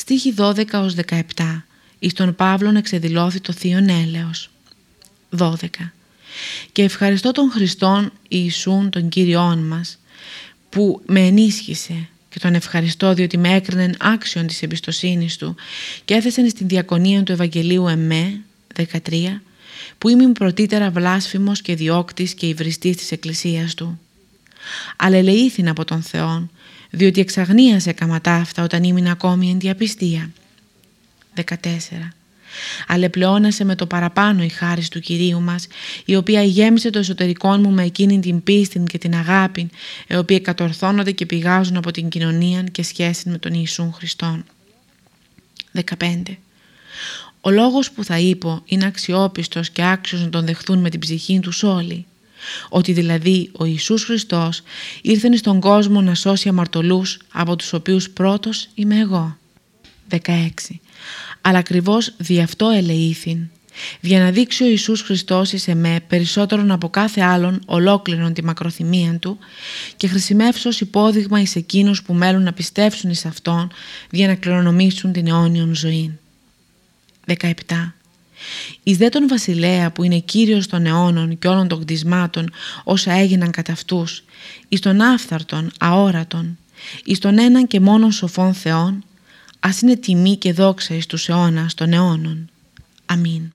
Στίχη 12 ως 17 Εις τον Παύλον εξεδηλώθη το Θείον Έλεος. 12 Και ευχαριστώ τον Χριστόν Ιησούν τον Κύριόν μας που με ενίσχυσε και τον ευχαριστώ διότι με έκρινε άξιον της εμπιστοσύνης του και έθεσαν στην διακονία του Ευαγγελίου εμέ 13 που είμαι πρωτήτερα βλάσφημος και διώκτης και υβριστής της Εκκλησίας του. Αλλά ελεήθην από τον Θεόν διότι εξαγνίασε αυτά όταν ήμουν ακόμη εν διαπιστία. 14. Αλεπλεώνασε με το παραπάνω η χάρη του Κυρίου μας, η οποία γέμισε το εσωτερικό μου με εκείνη την πίστη και την αγάπη, οι οποίοι κατορθώνονται και πηγάζουν από την κοινωνία και σχέση με τον Ιησούν Χριστόν. 15. Ο λόγος που θα είπω είναι αξιόπιστος και άξιος να τον δεχθούν με την ψυχή τους όλοι. Ότι δηλαδή ο Ιησούς Χριστός ήρθε στον κόσμο να σώσει αμαρτωλούς από τους οποίους πρώτος είμαι εγώ. 16. Αλλά ακριβώς δι' αυτό ελεήθην, για να δείξει ο Ιησούς Χριστός εις εμέ περισσότερον από κάθε άλλον ολόκληρον τη μακροθυμία Του και χρησιμεύσως ως υπόδειγμα εις εκείνους που μέλουν να πιστεύσουν εις Αυτόν για να κληρονομήσουν την αιώνιον ζωή. 17. Εις δε τον βασιλέα που είναι κύριος των αιώνων και όλων των κτισμάτων όσα έγιναν κατά αυτούς, εις τον άφθαρτον, αόρατον, εις τον έναν και μόνον σοφόν Θεόν, ας είναι τιμή και δόξα εις τους αιώνας των αιώνων. Αμήν.